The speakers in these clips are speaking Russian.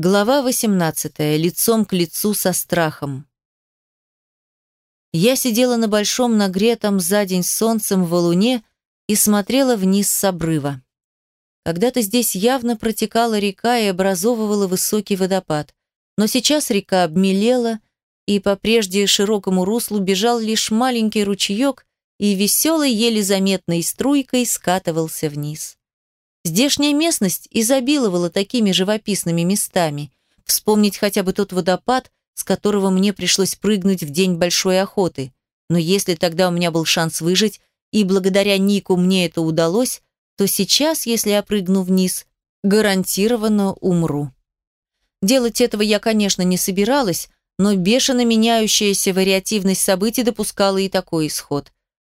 Глава 18. Лицом к лицу со страхом. Я сидела на большом нагретом за день солнцем валуне и смотрела вниз с обрыва. Когда-то здесь явно протекала река и образовывала высокий водопад. Но сейчас река обмелела, и по прежде широкому руслу бежал лишь маленький ручеек, и веселой, еле заметной струйкой скатывался вниз. Здешняя местность изобиловала такими живописными местами. Вспомнить хотя бы тот водопад, с которого мне пришлось прыгнуть в день большой охоты. Но если тогда у меня был шанс выжить, и благодаря Нику мне это удалось, то сейчас, если я прыгну вниз, гарантированно умру. Делать этого я, конечно, не собиралась, но бешено меняющаяся вариативность событий допускала и такой исход.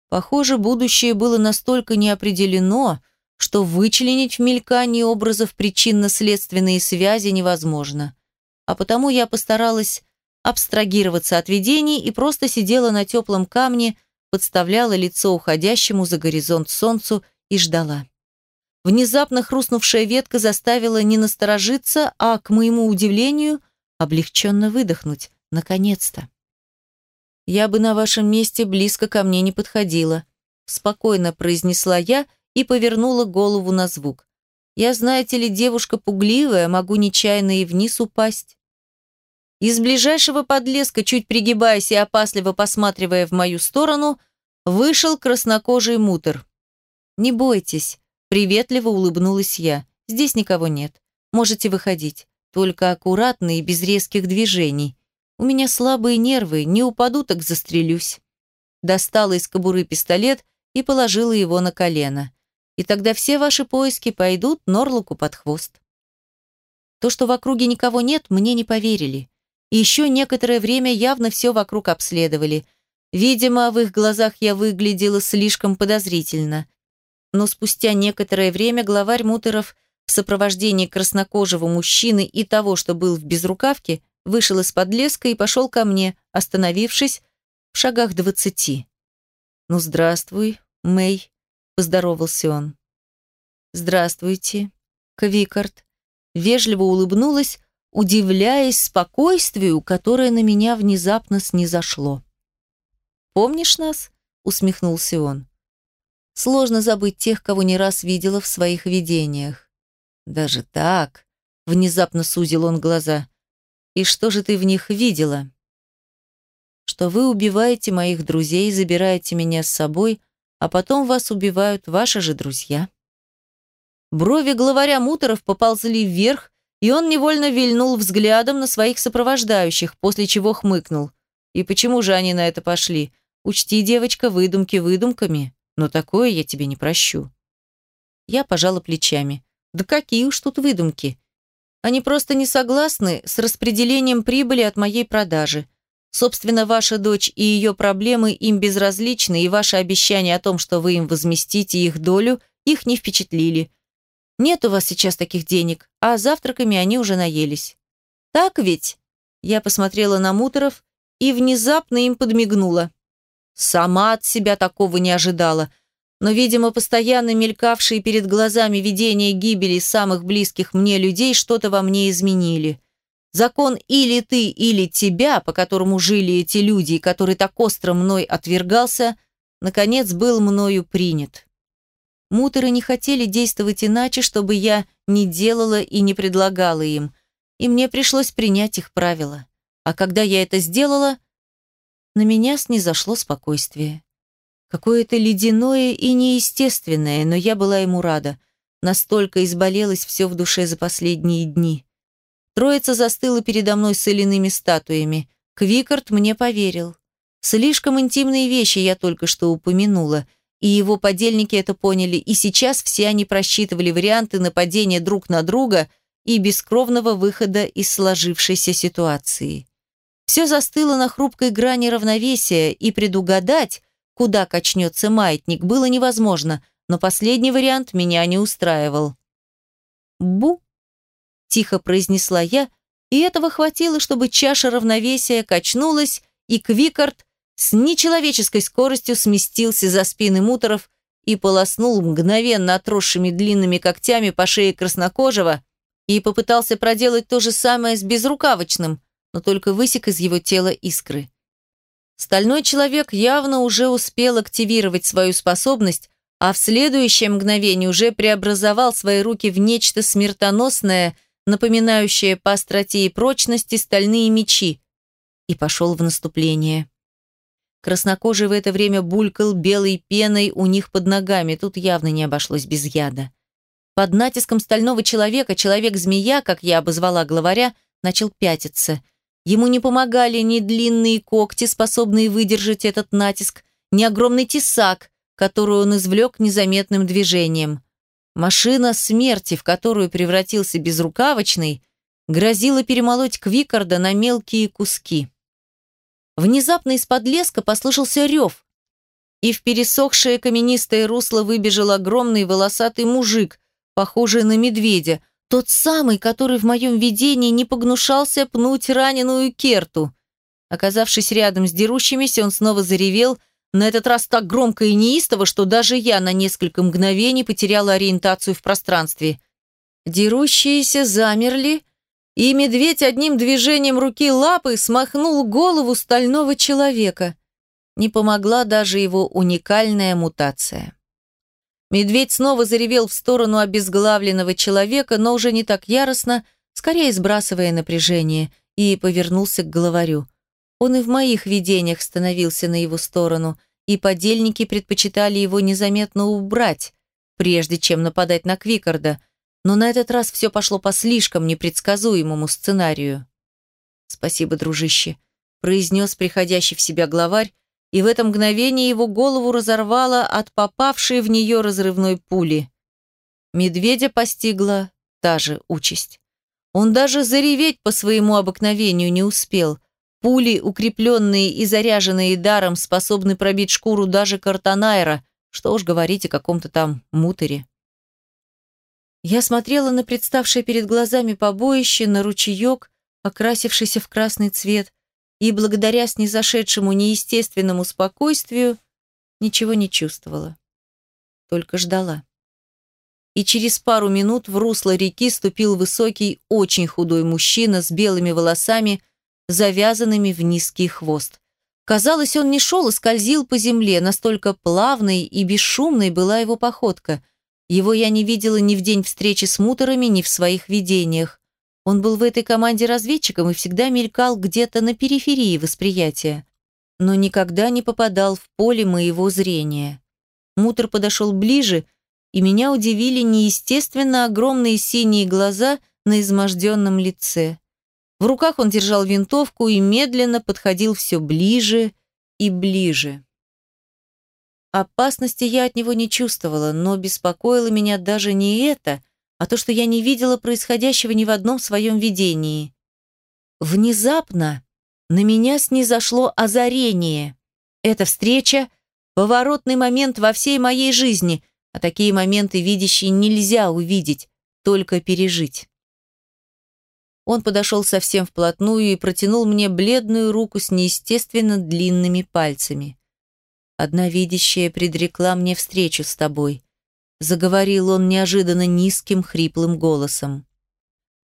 Похоже, будущее было настолько неопределено, что вычленить в мелькании образов причинно-следственные связи невозможно. А потому я постаралась абстрагироваться от видений и просто сидела на теплом камне, подставляла лицо уходящему за горизонт солнцу и ждала. Внезапно хрустнувшая ветка заставила не насторожиться, а, к моему удивлению, облегченно выдохнуть. Наконец-то. «Я бы на вашем месте близко ко мне не подходила», спокойно произнесла я и повернула голову на звук. Я, знаете ли, девушка пугливая, могу нечаянно и вниз упасть. Из ближайшего подлеска, чуть пригибаясь и опасливо посматривая в мою сторону, вышел краснокожий мутор. «Не бойтесь», — приветливо улыбнулась я. «Здесь никого нет. Можете выходить. Только аккуратно и без резких движений. У меня слабые нервы, не упаду, так застрелюсь». Достала из кобуры пистолет и положила его на колено и тогда все ваши поиски пойдут Норлуку под хвост. То, что в округе никого нет, мне не поверили. И еще некоторое время явно все вокруг обследовали. Видимо, в их глазах я выглядела слишком подозрительно. Но спустя некоторое время главарь Мутеров в сопровождении краснокожего мужчины и того, что был в безрукавке, вышел из-под леска и пошел ко мне, остановившись в шагах двадцати. «Ну, здравствуй, Мэй», поздоровался он. «Здравствуйте, Квикард». Вежливо улыбнулась, удивляясь спокойствию, которое на меня внезапно снизошло. «Помнишь нас?» — усмехнулся он. «Сложно забыть тех, кого не раз видела в своих видениях». «Даже так?» — внезапно сузил он глаза. «И что же ты в них видела?» «Что вы убиваете моих друзей, забираете меня с собой, — а потом вас убивают ваши же друзья. Брови главаря Муторов поползли вверх, и он невольно вильнул взглядом на своих сопровождающих, после чего хмыкнул. И почему же они на это пошли? Учти, девочка, выдумки выдумками, но такое я тебе не прощу. Я пожала плечами. Да какие уж тут выдумки. Они просто не согласны с распределением прибыли от моей продажи. Собственно, ваша дочь и ее проблемы им безразличны, и ваши обещания о том, что вы им возместите их долю, их не впечатлили. Нет у вас сейчас таких денег, а завтраками они уже наелись. Так ведь? Я посмотрела на Муторов и внезапно им подмигнула. Сама от себя такого не ожидала, но, видимо, постоянно мелькавшие перед глазами видения гибели самых близких мне людей что-то во мне изменили. Закон или ты, или тебя, по которому жили эти люди, и который так остро мной отвергался, наконец был мною принят. Мутеры не хотели действовать иначе, чтобы я не делала и не предлагала им, и мне пришлось принять их правила. А когда я это сделала, на меня снизошло спокойствие. Какое-то ледяное и неестественное, но я была ему рада. Настолько изболелось все в душе за последние дни. Троица застыла передо мной с соляными статуями. Квикард мне поверил. Слишком интимные вещи я только что упомянула, и его подельники это поняли, и сейчас все они просчитывали варианты нападения друг на друга и бескровного выхода из сложившейся ситуации. Все застыло на хрупкой грани равновесия, и предугадать, куда качнется маятник, было невозможно, но последний вариант меня не устраивал. «Бу!» Тихо произнесла я, и этого хватило, чтобы чаша равновесия качнулась, и Квикард с нечеловеческой скоростью сместился за спины муторов и полоснул мгновенно отросшими длинными когтями по шее краснокожего, и попытался проделать то же самое с безрукавочным, но только высек из его тела искры. Стальной человек явно уже успел активировать свою способность, а в следующее мгновение уже преобразовал свои руки в нечто смертоносное, напоминающее по остроте и прочности стальные мечи, и пошел в наступление. Краснокожий в это время булькал белой пеной у них под ногами, тут явно не обошлось без яда. Под натиском стального человека человек-змея, как я обозвала главаря, начал пятиться – Ему не помогали ни длинные когти, способные выдержать этот натиск, ни огромный тесак, который он извлек незаметным движением. Машина смерти, в которую превратился безрукавочный, грозила перемолоть Квикарда на мелкие куски. Внезапно из-под леска послышался рев, и в пересохшее каменистое русло выбежал огромный волосатый мужик, похожий на медведя, тот самый, который в моем видении не погнушался пнуть раненую Керту. Оказавшись рядом с дерущимися, он снова заревел, на этот раз так громко и неистово, что даже я на несколько мгновений потеряла ориентацию в пространстве. Дерущиеся замерли, и медведь одним движением руки лапы смахнул голову стального человека. Не помогла даже его уникальная мутация. Медведь снова заревел в сторону обезглавленного человека, но уже не так яростно, скорее сбрасывая напряжение, и повернулся к главарю. Он и в моих видениях становился на его сторону, и подельники предпочитали его незаметно убрать, прежде чем нападать на Квикарда, но на этот раз все пошло по слишком непредсказуемому сценарию. «Спасибо, дружище», — произнес приходящий в себя главарь, и в это мгновение его голову разорвало от попавшей в нее разрывной пули. Медведя постигла та же участь. Он даже зареветь по своему обыкновению не успел. Пули, укрепленные и заряженные даром, способны пробить шкуру даже картанайра, что уж говорить о каком-то там мутере. Я смотрела на представшее перед глазами побоище, на ручеек, окрасившийся в красный цвет, и благодаря снизошедшему неестественному спокойствию ничего не чувствовала. Только ждала. И через пару минут в русло реки ступил высокий, очень худой мужчина с белыми волосами, завязанными в низкий хвост. Казалось, он не шел, а скользил по земле, настолько плавной и бесшумной была его походка. Его я не видела ни в день встречи с муторами, ни в своих видениях. Он был в этой команде разведчиком и всегда мелькал где-то на периферии восприятия, но никогда не попадал в поле моего зрения. Мутор подошел ближе, и меня удивили неестественно огромные синие глаза на изможденном лице. В руках он держал винтовку и медленно подходил все ближе и ближе. Опасности я от него не чувствовала, но беспокоило меня даже не это – а то, что я не видела происходящего ни в одном своем видении. Внезапно на меня снизошло озарение. Эта встреча — поворотный момент во всей моей жизни, а такие моменты видящие нельзя увидеть, только пережить. Он подошел совсем вплотную и протянул мне бледную руку с неестественно длинными пальцами. Одна видящая предрекла мне встречу с тобой заговорил он неожиданно низким, хриплым голосом.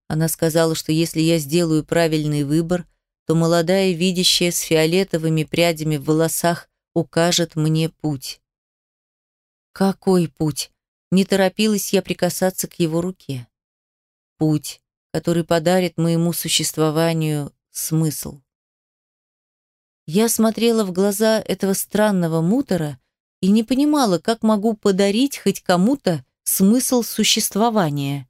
Она сказала, что если я сделаю правильный выбор, то молодая видящая с фиолетовыми прядями в волосах укажет мне путь. Какой путь? Не торопилась я прикасаться к его руке. Путь, который подарит моему существованию смысл. Я смотрела в глаза этого странного мутора и не понимала, как могу подарить хоть кому-то смысл существования.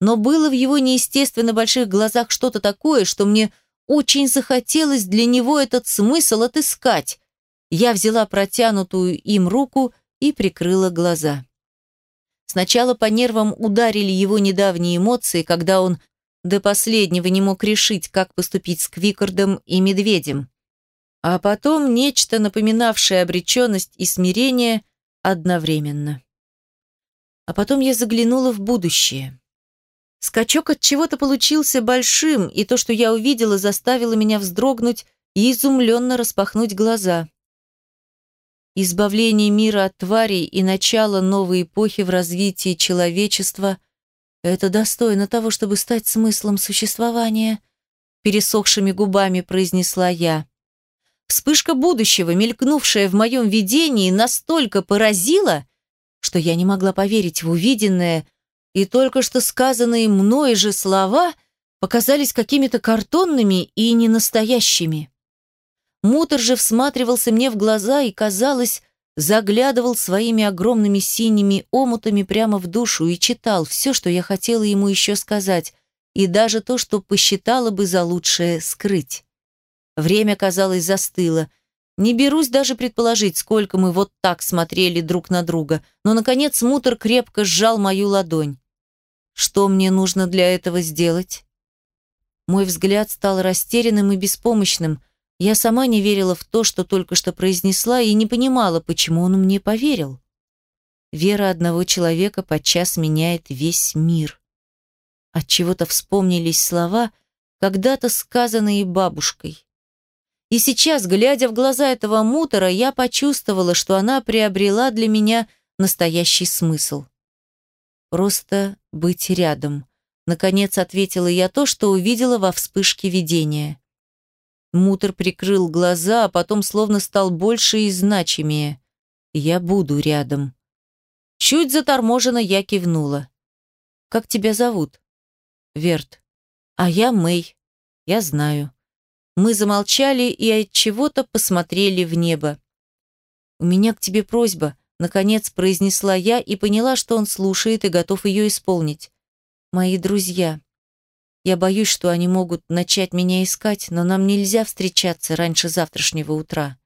Но было в его неестественно больших глазах что-то такое, что мне очень захотелось для него этот смысл отыскать. Я взяла протянутую им руку и прикрыла глаза. Сначала по нервам ударили его недавние эмоции, когда он до последнего не мог решить, как поступить с Квикардом и Медведем а потом нечто, напоминавшее обреченность и смирение одновременно. А потом я заглянула в будущее. Скачок от чего-то получился большим, и то, что я увидела, заставило меня вздрогнуть и изумленно распахнуть глаза. Избавление мира от тварей и начало новой эпохи в развитии человечества Это достойно того, чтобы стать смыслом существования, пересохшими губами произнесла я. Вспышка будущего, мелькнувшая в моем видении, настолько поразила, что я не могла поверить в увиденное, и только что сказанные мной же слова показались какими-то картонными и ненастоящими. Мутор же всматривался мне в глаза и, казалось, заглядывал своими огромными синими омутами прямо в душу и читал все, что я хотела ему еще сказать, и даже то, что посчитала бы за лучшее скрыть. Время, казалось, застыло. Не берусь даже предположить, сколько мы вот так смотрели друг на друга, но, наконец, мутор крепко сжал мою ладонь. Что мне нужно для этого сделать? Мой взгляд стал растерянным и беспомощным. Я сама не верила в то, что только что произнесла, и не понимала, почему он мне поверил. Вера одного человека подчас меняет весь мир. От чего-то вспомнились слова, когда-то сказанные бабушкой. И сейчас, глядя в глаза этого мутора, я почувствовала, что она приобрела для меня настоящий смысл. Просто быть рядом. Наконец ответила я то, что увидела во вспышке видения. Мутор прикрыл глаза, а потом словно стал больше и значимее. «Я буду рядом». Чуть заторможенно я кивнула. «Как тебя зовут?» «Верт». «А я Мэй. Я знаю». Мы замолчали и от чего-то посмотрели в небо. «У меня к тебе просьба», — наконец произнесла я и поняла, что он слушает и готов ее исполнить. «Мои друзья». Я боюсь, что они могут начать меня искать, но нам нельзя встречаться раньше завтрашнего утра.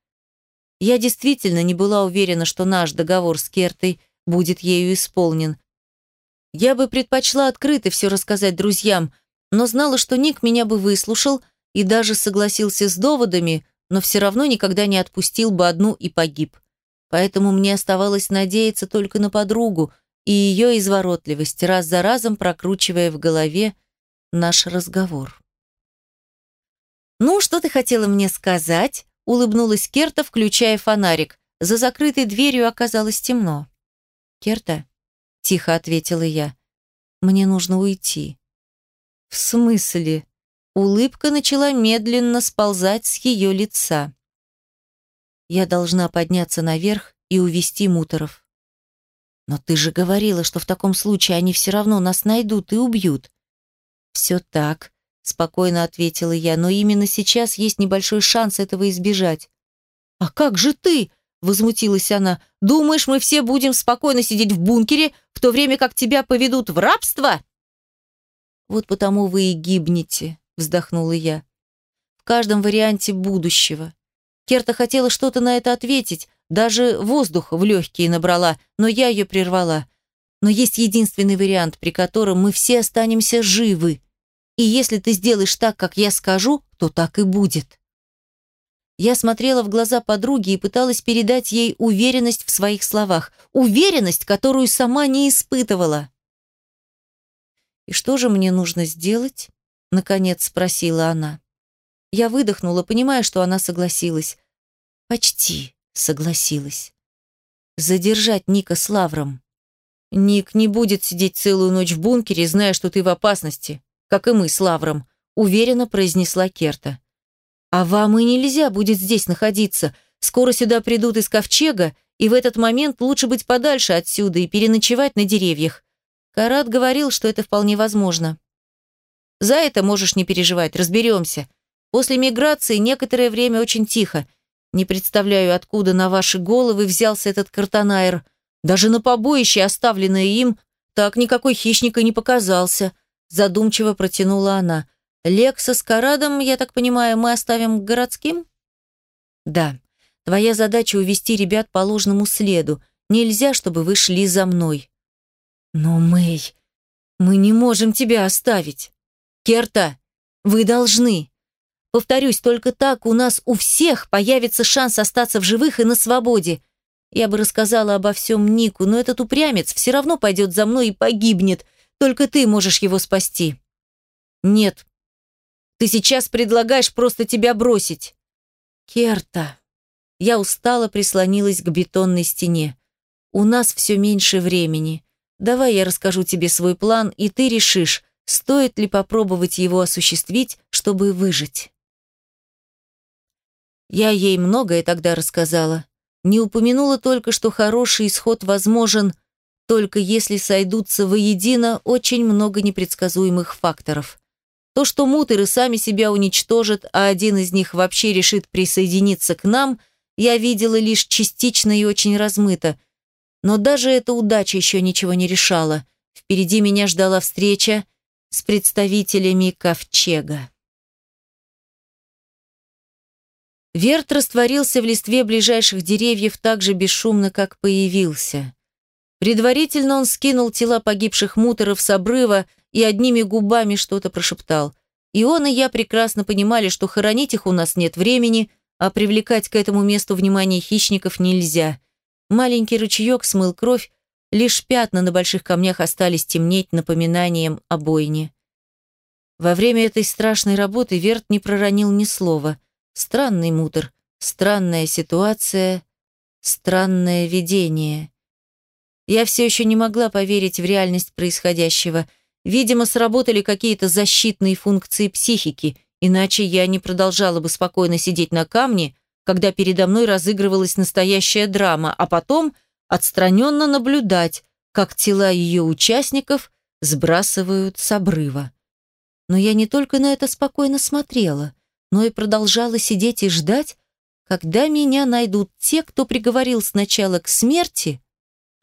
Я действительно не была уверена, что наш договор с Кертой будет ею исполнен. Я бы предпочла открыто все рассказать друзьям, но знала, что Ник меня бы выслушал и даже согласился с доводами, но все равно никогда не отпустил бы одну и погиб. Поэтому мне оставалось надеяться только на подругу и ее изворотливость, раз за разом прокручивая в голове наш разговор. «Ну, что ты хотела мне сказать?» — улыбнулась Керта, включая фонарик. За закрытой дверью оказалось темно. «Керта?» — тихо ответила я. «Мне нужно уйти». «В смысле?» Улыбка начала медленно сползать с ее лица. «Я должна подняться наверх и увести муторов». «Но ты же говорила, что в таком случае они все равно нас найдут и убьют». «Все так», — спокойно ответила я, «но именно сейчас есть небольшой шанс этого избежать». «А как же ты?» — возмутилась она. «Думаешь, мы все будем спокойно сидеть в бункере, в то время как тебя поведут в рабство?» «Вот потому вы и гибнете», — вздохнула я. «В каждом варианте будущего». Керта хотела что-то на это ответить, даже воздух в легкие набрала, но я ее прервала. Но есть единственный вариант, при котором мы все останемся живы. И если ты сделаешь так, как я скажу, то так и будет. Я смотрела в глаза подруги и пыталась передать ей уверенность в своих словах. Уверенность, которую сама не испытывала. «И что же мне нужно сделать?» — наконец спросила она. Я выдохнула, понимая, что она согласилась. Почти согласилась. Задержать Ника с Лавром. Ник не будет сидеть целую ночь в бункере, зная, что ты в опасности как и мы с Лавром», — уверенно произнесла Керта. «А вам и нельзя будет здесь находиться. Скоро сюда придут из ковчега, и в этот момент лучше быть подальше отсюда и переночевать на деревьях. Карат говорил, что это вполне возможно. За это можешь не переживать, разберемся. После миграции некоторое время очень тихо. Не представляю, откуда на ваши головы взялся этот картонайр. Даже на побоище, оставленное им, так никакой хищник и не показался задумчиво протянула она. Лекса с Карадом, я так понимаю, мы оставим городским? Да. Твоя задача увести ребят по ложному следу. Нельзя, чтобы вы шли за мной. Но, Мэй, мы не можем тебя оставить. Керта, вы должны. Повторюсь, только так у нас у всех появится шанс остаться в живых и на свободе. Я бы рассказала обо всем Нику, но этот упрямец все равно пойдет за мной и погибнет, только ты можешь его спасти. Нет. Ты сейчас предлагаешь просто тебя бросить. Керта. Я устало прислонилась к бетонной стене. У нас все меньше времени. Давай я расскажу тебе свой план, и ты решишь, стоит ли попробовать его осуществить, чтобы выжить. Я ей многое тогда рассказала. Не упомянула только, что хороший исход возможен, только если сойдутся воедино очень много непредсказуемых факторов. То, что мутеры сами себя уничтожат, а один из них вообще решит присоединиться к нам, я видела лишь частично и очень размыто. Но даже эта удача еще ничего не решала. Впереди меня ждала встреча с представителями Ковчега. Верт растворился в листве ближайших деревьев так же бесшумно, как появился. Предварительно он скинул тела погибших муторов с обрыва и одними губами что-то прошептал. И он, и я прекрасно понимали, что хоронить их у нас нет времени, а привлекать к этому месту внимание хищников нельзя. Маленький ручеек смыл кровь, лишь пятна на больших камнях остались темнеть напоминанием о бойне. Во время этой страшной работы Верт не проронил ни слова – Странный мутор, странная ситуация, странное видение. Я все еще не могла поверить в реальность происходящего. Видимо, сработали какие-то защитные функции психики, иначе я не продолжала бы спокойно сидеть на камне, когда передо мной разыгрывалась настоящая драма, а потом отстраненно наблюдать, как тела ее участников сбрасывают с обрыва. Но я не только на это спокойно смотрела – но и продолжала сидеть и ждать, когда меня найдут те, кто приговорил сначала к смерти,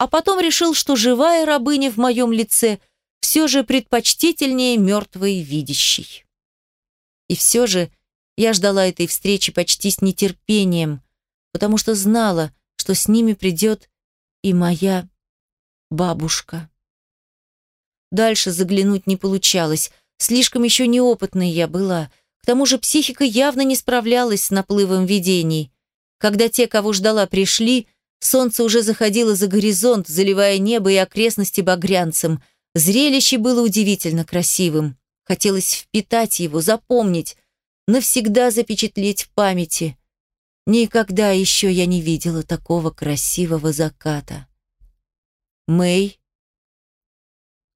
а потом решил, что живая рабыня в моем лице все же предпочтительнее мертвой видящей. И все же я ждала этой встречи почти с нетерпением, потому что знала, что с ними придет и моя бабушка. Дальше заглянуть не получалось, слишком еще неопытной я была — к тому же психика явно не справлялась с наплывом видений. Когда те, кого ждала, пришли, солнце уже заходило за горизонт, заливая небо и окрестности багрянцем. Зрелище было удивительно красивым. Хотелось впитать его, запомнить, навсегда запечатлеть в памяти. Никогда еще я не видела такого красивого заката. Мэй.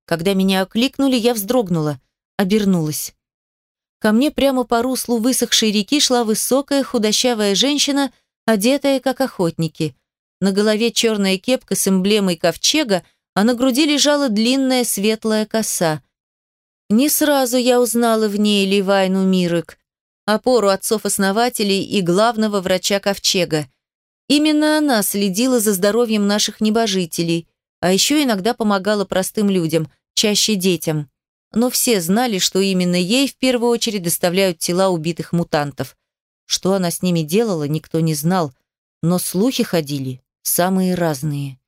Когда меня окликнули, я вздрогнула, обернулась. Ко мне прямо по руслу высохшей реки шла высокая худощавая женщина, одетая как охотники. На голове черная кепка с эмблемой ковчега, а на груди лежала длинная светлая коса. Не сразу я узнала в ней Ливайну Мирык, опору отцов-основателей и главного врача ковчега. Именно она следила за здоровьем наших небожителей, а еще иногда помогала простым людям, чаще детям но все знали, что именно ей в первую очередь доставляют тела убитых мутантов. Что она с ними делала, никто не знал, но слухи ходили самые разные.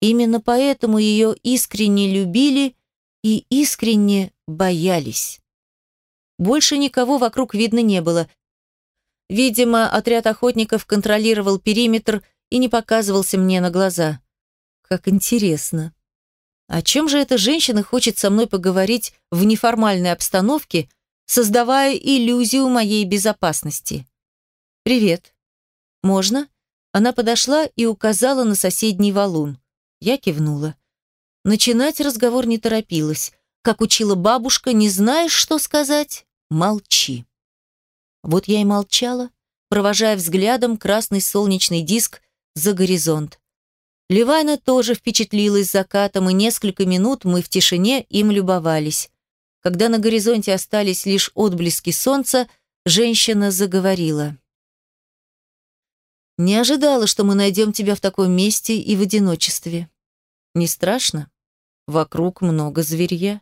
Именно поэтому ее искренне любили и искренне боялись. Больше никого вокруг видно не было. Видимо, отряд охотников контролировал периметр и не показывался мне на глаза. Как интересно. О чем же эта женщина хочет со мной поговорить в неформальной обстановке, создавая иллюзию моей безопасности? «Привет. Можно?» Она подошла и указала на соседний валун. Я кивнула. Начинать разговор не торопилась. Как учила бабушка, не знаешь, что сказать? Молчи. Вот я и молчала, провожая взглядом красный солнечный диск за горизонт. Ливайна тоже впечатлилась закатом, и несколько минут мы в тишине им любовались. Когда на горизонте остались лишь отблески солнца, женщина заговорила. «Не ожидала, что мы найдем тебя в таком месте и в одиночестве. Не страшно? Вокруг много зверья».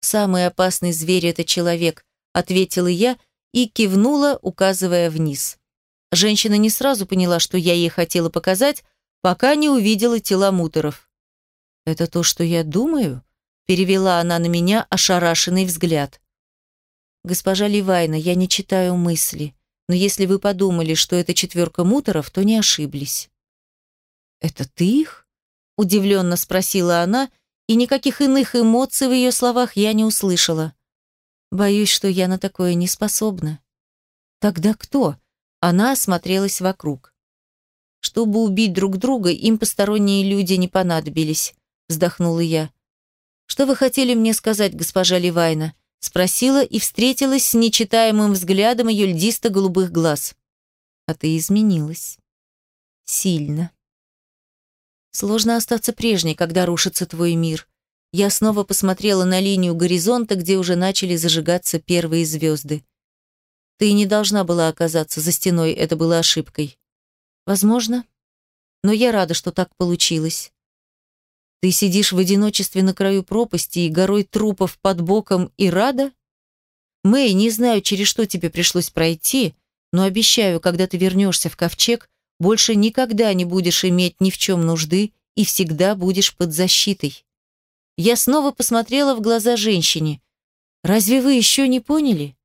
«Самый опасный зверь — это человек», — ответила я и кивнула, указывая вниз. Женщина не сразу поняла, что я ей хотела показать, пока не увидела тела муторов. «Это то, что я думаю?» – перевела она на меня ошарашенный взгляд. «Госпожа Ливайна, я не читаю мысли, но если вы подумали, что это четверка муторов, то не ошиблись». «Это ты их?» – удивленно спросила она, и никаких иных эмоций в ее словах я не услышала. «Боюсь, что я на такое не способна». «Тогда кто?» Она осмотрелась вокруг. Чтобы убить друг друга, им посторонние люди не понадобились. вздохнула я. Что вы хотели мне сказать, госпожа Ливайна? Спросила и встретилась с нечитаемым взглядом ее льдисто-голубых глаз. А ты изменилась. Сильно. Сложно остаться прежней, когда рушится твой мир. Я снова посмотрела на линию горизонта, где уже начали зажигаться первые звезды. Ты не должна была оказаться за стеной, это было ошибкой. Возможно, но я рада, что так получилось. Ты сидишь в одиночестве на краю пропасти и горой трупов под боком и рада? Мэй, не знаю, через что тебе пришлось пройти, но обещаю, когда ты вернешься в ковчег, больше никогда не будешь иметь ни в чем нужды и всегда будешь под защитой. Я снова посмотрела в глаза женщине. Разве вы еще не поняли?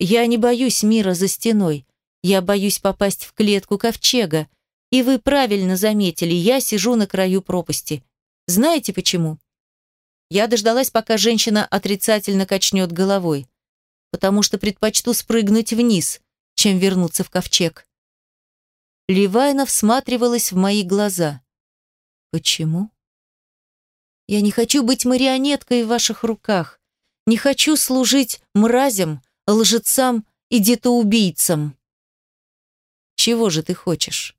Я не боюсь мира за стеной. Я боюсь попасть в клетку ковчега. И вы правильно заметили, я сижу на краю пропасти. Знаете почему? Я дождалась, пока женщина отрицательно качнет головой. Потому что предпочту спрыгнуть вниз, чем вернуться в ковчег. Ливайна всматривалась в мои глаза. Почему? Я не хочу быть марионеткой в ваших руках. Не хочу служить мразям, лжецам и детоубийцам. Чего же ты хочешь?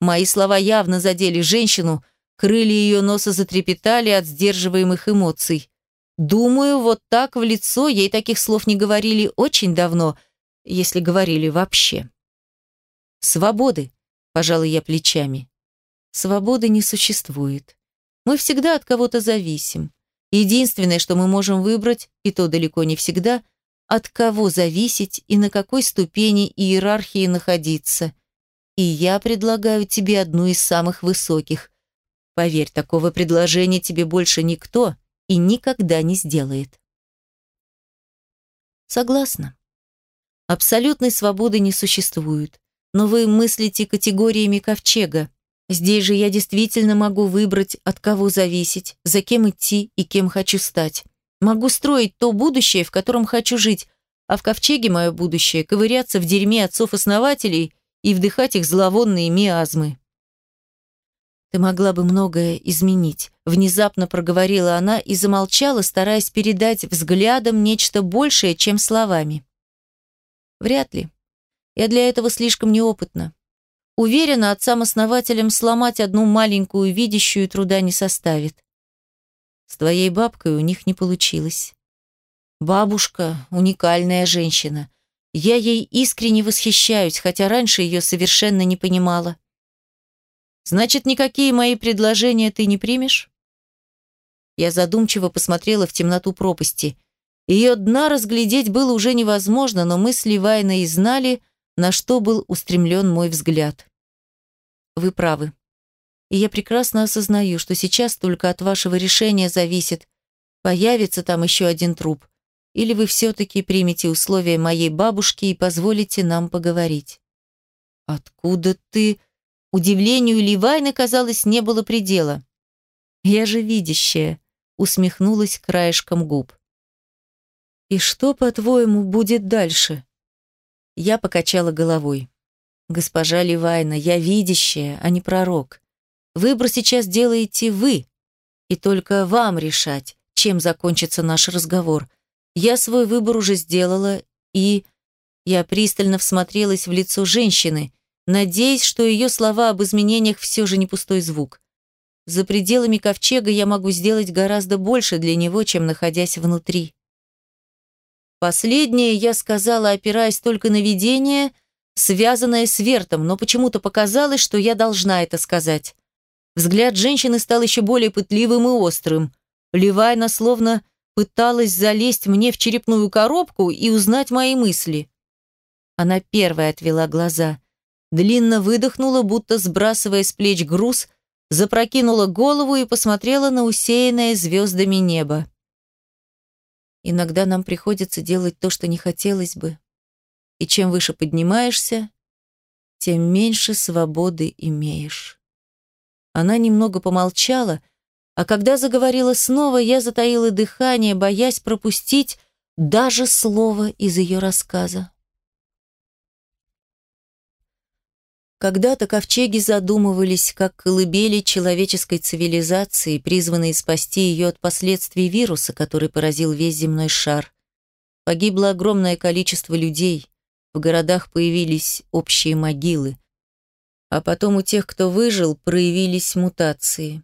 Мои слова явно задели женщину, Крылья ее носа затрепетали от сдерживаемых эмоций. Думаю, вот так в лицо ей таких слов не говорили очень давно, если говорили вообще. Свободы, пожалуй, я плечами. Свободы не существует. Мы всегда от кого-то зависим. Единственное, что мы можем выбрать, и то далеко не всегда, от кого зависеть и на какой ступени иерархии находиться. И я предлагаю тебе одну из самых высоких – Поверь, такого предложения тебе больше никто и никогда не сделает. Согласна. Абсолютной свободы не существует. Но вы мыслите категориями ковчега. Здесь же я действительно могу выбрать, от кого зависеть, за кем идти и кем хочу стать. Могу строить то будущее, в котором хочу жить, а в ковчеге мое будущее – ковыряться в дерьме отцов-основателей и вдыхать их зловонные миазмы. Ты могла бы многое изменить, внезапно проговорила она и замолчала, стараясь передать взглядом нечто большее, чем словами. Вряд ли. Я для этого слишком неопытна. Уверена, отцам-основателям сломать одну маленькую видящую труда не составит. С твоей бабкой у них не получилось. Бабушка – уникальная женщина. Я ей искренне восхищаюсь, хотя раньше ее совершенно не понимала. Значит, никакие мои предложения ты не примешь? Я задумчиво посмотрела в темноту пропасти. Ее дна разглядеть было уже невозможно, но мы с Ливайной знали, на что был устремлен мой взгляд. Вы правы. И я прекрасно осознаю, что сейчас только от вашего решения зависит, появится там еще один труп, или вы все-таки примете условия моей бабушки и позволите нам поговорить. Откуда ты... Удивлению Ливайны, казалось, не было предела. «Я же видящая», — усмехнулась краешком губ. «И что, по-твоему, будет дальше?» Я покачала головой. «Госпожа Ливайна, я видящая, а не пророк. Выбор сейчас делаете вы, и только вам решать, чем закончится наш разговор. Я свой выбор уже сделала, и...» Я пристально всмотрелась в лицо женщины, надеясь, что ее слова об изменениях все же не пустой звук. За пределами ковчега я могу сделать гораздо больше для него, чем находясь внутри. Последнее я сказала, опираясь только на видение, связанное с Вертом, но почему-то показалось, что я должна это сказать. Взгляд женщины стал еще более пытливым и острым. Ливайна словно пыталась залезть мне в черепную коробку и узнать мои мысли. Она первая отвела глаза – длинно выдохнула, будто сбрасывая с плеч груз, запрокинула голову и посмотрела на усеянное звездами небо. Иногда нам приходится делать то, что не хотелось бы. И чем выше поднимаешься, тем меньше свободы имеешь. Она немного помолчала, а когда заговорила снова, я затаила дыхание, боясь пропустить даже слово из ее рассказа. Когда-то ковчеги задумывались как колыбели человеческой цивилизации, призванные спасти ее от последствий вируса, который поразил весь земной шар. Погибло огромное количество людей, в городах появились общие могилы, а потом у тех, кто выжил, проявились мутации.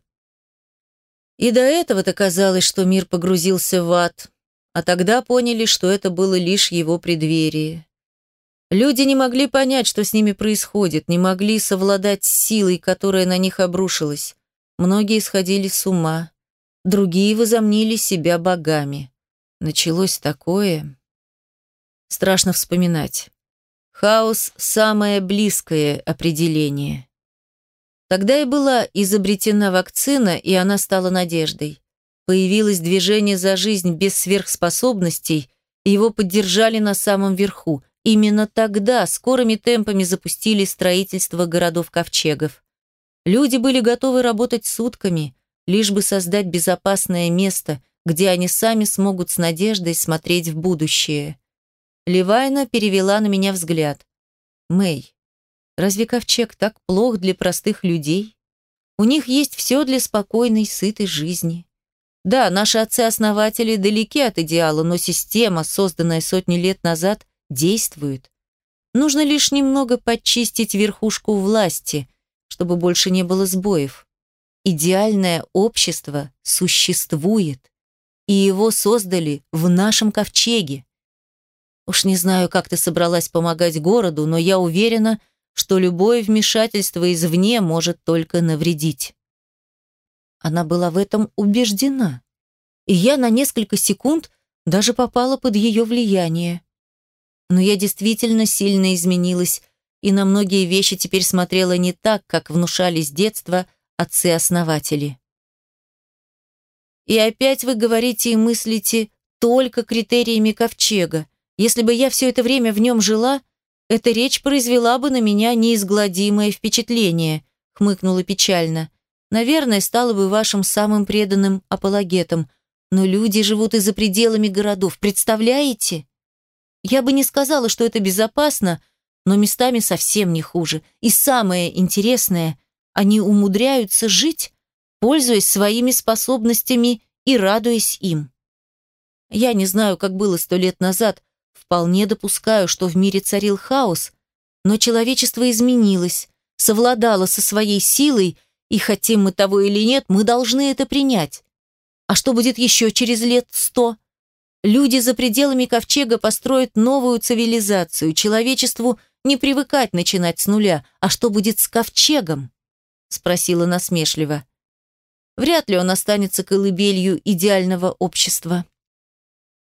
И до этого-то казалось, что мир погрузился в ад, а тогда поняли, что это было лишь его преддверие. Люди не могли понять, что с ними происходит, не могли совладать с силой, которая на них обрушилась. Многие сходили с ума, другие возомнили себя богами. Началось такое... Страшно вспоминать. Хаос – самое близкое определение. Тогда и была изобретена вакцина, и она стала надеждой. Появилось движение за жизнь без сверхспособностей, и его поддержали на самом верху – Именно тогда скорыми темпами запустили строительство городов-ковчегов. Люди были готовы работать сутками, лишь бы создать безопасное место, где они сами смогут с надеждой смотреть в будущее. Левайна перевела на меня взгляд. «Мэй, разве ковчег так плох для простых людей? У них есть все для спокойной, сытой жизни. Да, наши отцы-основатели далеки от идеала, но система, созданная сотни лет назад – действует. Нужно лишь немного подчистить верхушку власти, чтобы больше не было сбоев. Идеальное общество существует, и его создали в нашем ковчеге. Уж не знаю, как ты собралась помогать городу, но я уверена, что любое вмешательство извне может только навредить. Она была в этом убеждена, и я на несколько секунд даже попала под ее влияние. Но я действительно сильно изменилась и на многие вещи теперь смотрела не так, как внушали с детства отцы-основатели. И опять вы говорите и мыслите только критериями ковчега. Если бы я все это время в нем жила, эта речь произвела бы на меня неизгладимое впечатление, хмыкнула печально. Наверное, стала бы вашим самым преданным апологетом. Но люди живут и за пределами городов, представляете? Я бы не сказала, что это безопасно, но местами совсем не хуже. И самое интересное, они умудряются жить, пользуясь своими способностями и радуясь им. Я не знаю, как было сто лет назад, вполне допускаю, что в мире царил хаос, но человечество изменилось, совладало со своей силой, и хотим мы того или нет, мы должны это принять. А что будет еще через лет сто? Люди за пределами ковчега построят новую цивилизацию. Человечеству не привыкать начинать с нуля. А что будет с ковчегом? Спросила насмешливо. Вряд ли он останется колыбелью идеального общества.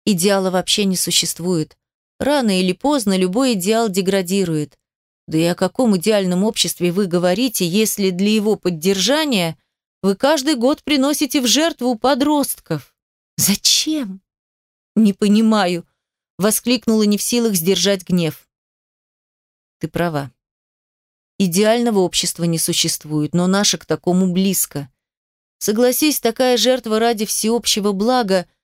Идеала вообще не существует. Рано или поздно любой идеал деградирует. Да и о каком идеальном обществе вы говорите, если для его поддержания вы каждый год приносите в жертву подростков? Зачем? «Не понимаю», — воскликнула не в силах сдержать гнев. «Ты права. Идеального общества не существует, но наше к такому близко. Согласись, такая жертва ради всеобщего блага –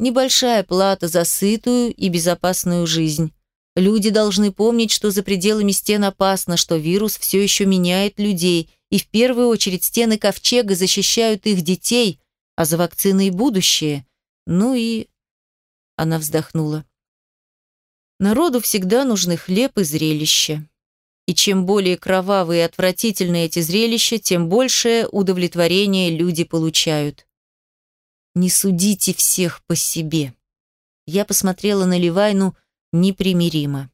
небольшая плата за сытую и безопасную жизнь. Люди должны помнить, что за пределами стен опасно, что вирус все еще меняет людей, и в первую очередь стены ковчега защищают их детей, а за вакциной будущее. Ну и она вздохнула. Народу всегда нужны хлеб и зрелища. И чем более кровавые и отвратительные эти зрелища, тем большее удовлетворение люди получают. Не судите всех по себе. Я посмотрела на Ливайну непримиримо.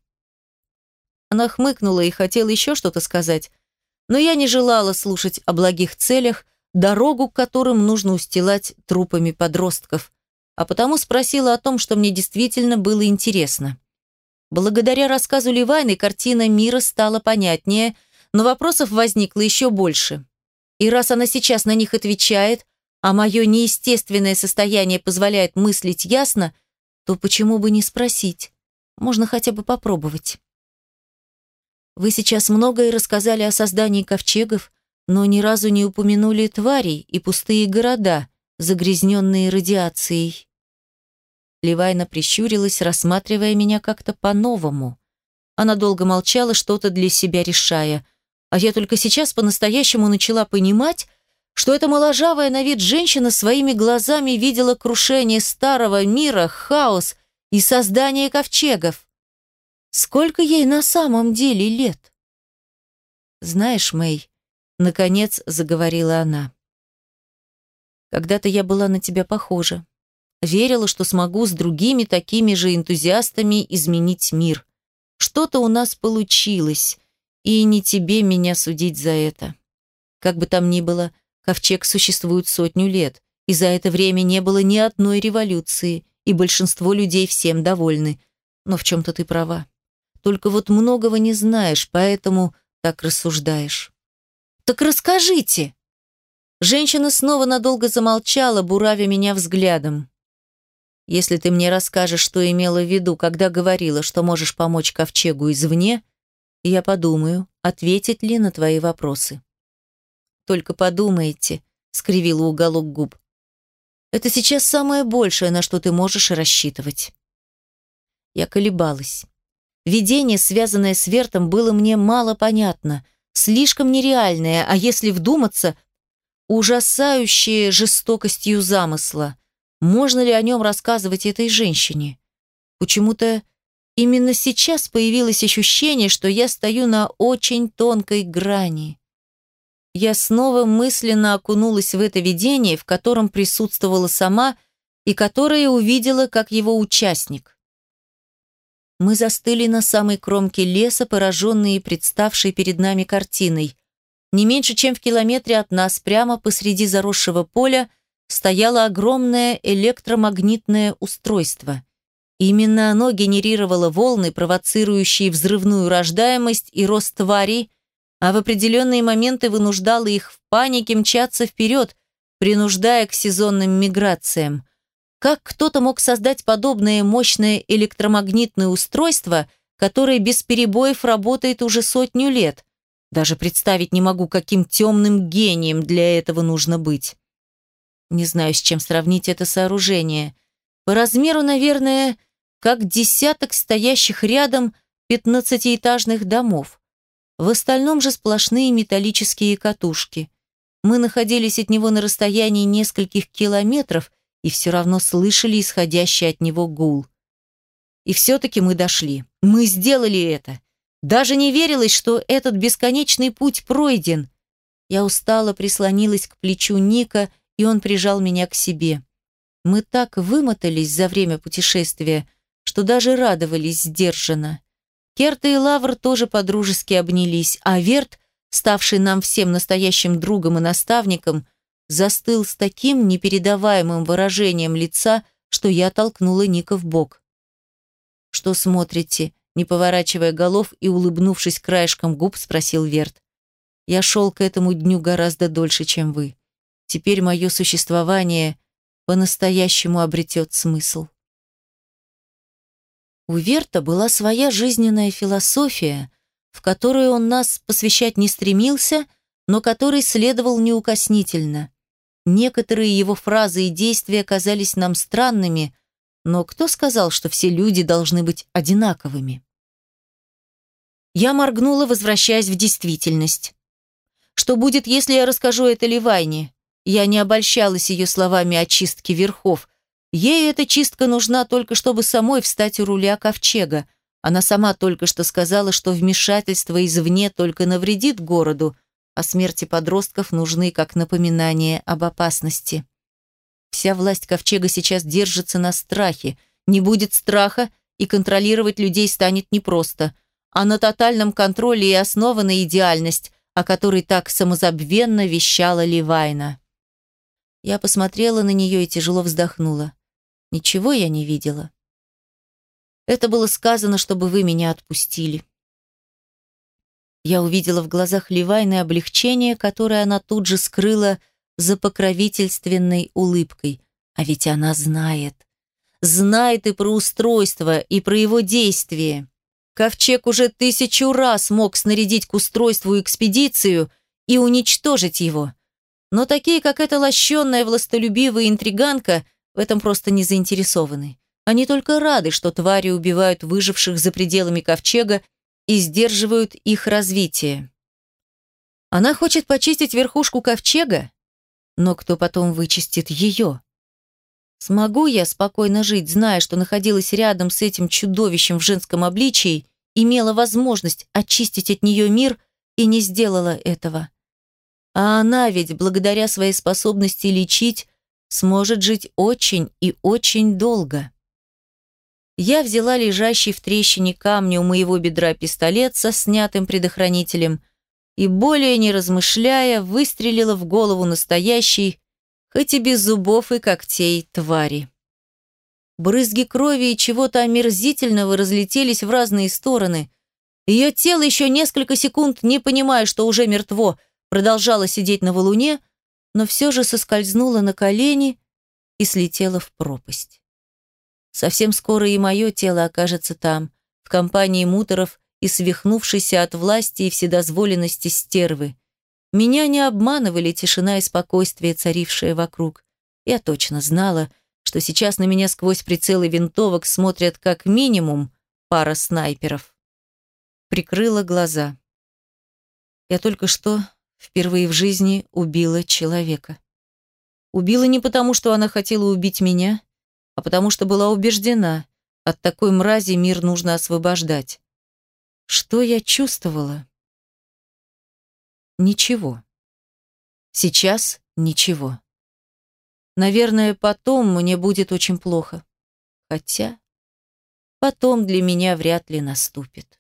Она хмыкнула и хотела еще что-то сказать, но я не желала слушать о благих целях, дорогу к которым нужно устилать трупами подростков, а потому спросила о том, что мне действительно было интересно. Благодаря рассказу Ливайны картина мира стала понятнее, но вопросов возникло еще больше. И раз она сейчас на них отвечает, а мое неестественное состояние позволяет мыслить ясно, то почему бы не спросить? Можно хотя бы попробовать. Вы сейчас многое рассказали о создании ковчегов, но ни разу не упомянули тварей и пустые города, загрязненные радиацией. Ливайна прищурилась, рассматривая меня как-то по-новому. Она долго молчала, что-то для себя решая. А я только сейчас по-настоящему начала понимать, что эта моложавая на вид женщина своими глазами видела крушение старого мира, хаос и создание ковчегов. Сколько ей на самом деле лет? Знаешь, Мэй, наконец заговорила она. Когда-то я была на тебя похожа. Верила, что смогу с другими такими же энтузиастами изменить мир. Что-то у нас получилось, и не тебе меня судить за это. Как бы там ни было, Ковчег существует сотню лет, и за это время не было ни одной революции, и большинство людей всем довольны. Но в чем-то ты права. Только вот многого не знаешь, поэтому так рассуждаешь. «Так расскажите!» Женщина снова надолго замолчала, буравя меня взглядом. «Если ты мне расскажешь, что имела в виду, когда говорила, что можешь помочь ковчегу извне, я подумаю, ответить ли на твои вопросы». Только подумайте, скривила уголок губ. Это сейчас самое большее, на что ты можешь рассчитывать. Я колебалась. Видение, связанное с Вертом, было мне мало понятно, слишком нереальное, а если вдуматься, ужасающее жестокостью замысла. Можно ли о нем рассказывать этой женщине? Почему-то именно сейчас появилось ощущение, что я стою на очень тонкой грани я снова мысленно окунулась в это видение, в котором присутствовала сама и которое увидела как его участник. Мы застыли на самой кромке леса, пораженные представшей перед нами картиной. Не меньше, чем в километре от нас, прямо посреди заросшего поля, стояло огромное электромагнитное устройство. Именно оно генерировало волны, провоцирующие взрывную рождаемость и рост тварей, а в определенные моменты вынуждала их в панике мчаться вперед, принуждая к сезонным миграциям. Как кто-то мог создать подобное мощное электромагнитное устройство, которое без перебоев работает уже сотню лет? Даже представить не могу, каким темным гением для этого нужно быть. Не знаю, с чем сравнить это сооружение. По размеру, наверное, как десяток стоящих рядом пятнадцатиэтажных домов. В остальном же сплошные металлические катушки. Мы находились от него на расстоянии нескольких километров и все равно слышали исходящий от него гул. И все-таки мы дошли. Мы сделали это. Даже не верилось, что этот бесконечный путь пройден. Я устало прислонилась к плечу Ника, и он прижал меня к себе. Мы так вымотались за время путешествия, что даже радовались сдержанно. Керта и Лавр тоже подружески обнялись, а Верт, ставший нам всем настоящим другом и наставником, застыл с таким непередаваемым выражением лица, что я толкнула Ника в бок. «Что смотрите?» не поворачивая голов и улыбнувшись краешком губ, спросил Верт. «Я шел к этому дню гораздо дольше, чем вы. Теперь мое существование по-настоящему обретет смысл». У Верта была своя жизненная философия, в которую он нас посвящать не стремился, но которой следовал неукоснительно. Некоторые его фразы и действия казались нам странными, но кто сказал, что все люди должны быть одинаковыми? Я моргнула, возвращаясь в действительность. Что будет, если я расскажу это Ливайне? Я не обольщалась ее словами о чистке верхов, Ей эта чистка нужна только, чтобы самой встать у руля ковчега. Она сама только что сказала, что вмешательство извне только навредит городу, а смерти подростков нужны как напоминание об опасности. Вся власть ковчега сейчас держится на страхе. Не будет страха, и контролировать людей станет непросто. А на тотальном контроле и основана идеальность, о которой так самозабвенно вещала Ливайна. Я посмотрела на нее и тяжело вздохнула. Ничего я не видела. Это было сказано, чтобы вы меня отпустили. Я увидела в глазах Ливайны облегчение, которое она тут же скрыла за покровительственной улыбкой. А ведь она знает. Знает и про устройство, и про его действие. Ковчег уже тысячу раз мог снарядить к устройству экспедицию и уничтожить его. Но такие, как эта лощенная властолюбивая интриганка, в этом просто не заинтересованы. Они только рады, что твари убивают выживших за пределами ковчега и сдерживают их развитие. Она хочет почистить верхушку ковчега? Но кто потом вычистит ее? Смогу я спокойно жить, зная, что находилась рядом с этим чудовищем в женском обличии, имела возможность очистить от нее мир и не сделала этого? А она ведь, благодаря своей способности лечить, сможет жить очень и очень долго. Я взяла лежащий в трещине камня у моего бедра пистолет со снятым предохранителем и, более не размышляя, выстрелила в голову настоящей, хоть и без зубов и когтей, твари. Брызги крови и чего-то омерзительного разлетелись в разные стороны. Ее тело еще несколько секунд, не понимая, что уже мертво, продолжало сидеть на валуне, но все же соскользнуло на колени и слетело в пропасть. Совсем скоро и мое тело окажется там, в компании муторов и свихнувшейся от власти и вседозволенности стервы. Меня не обманывали тишина и спокойствие, царившие вокруг. Я точно знала, что сейчас на меня сквозь прицелы винтовок смотрят как минимум пара снайперов. Прикрыла глаза. Я только что впервые в жизни убила человека. Убила не потому, что она хотела убить меня, а потому что была убеждена, от такой мрази мир нужно освобождать. Что я чувствовала? Ничего. Сейчас ничего. Наверное, потом мне будет очень плохо. Хотя потом для меня вряд ли наступит.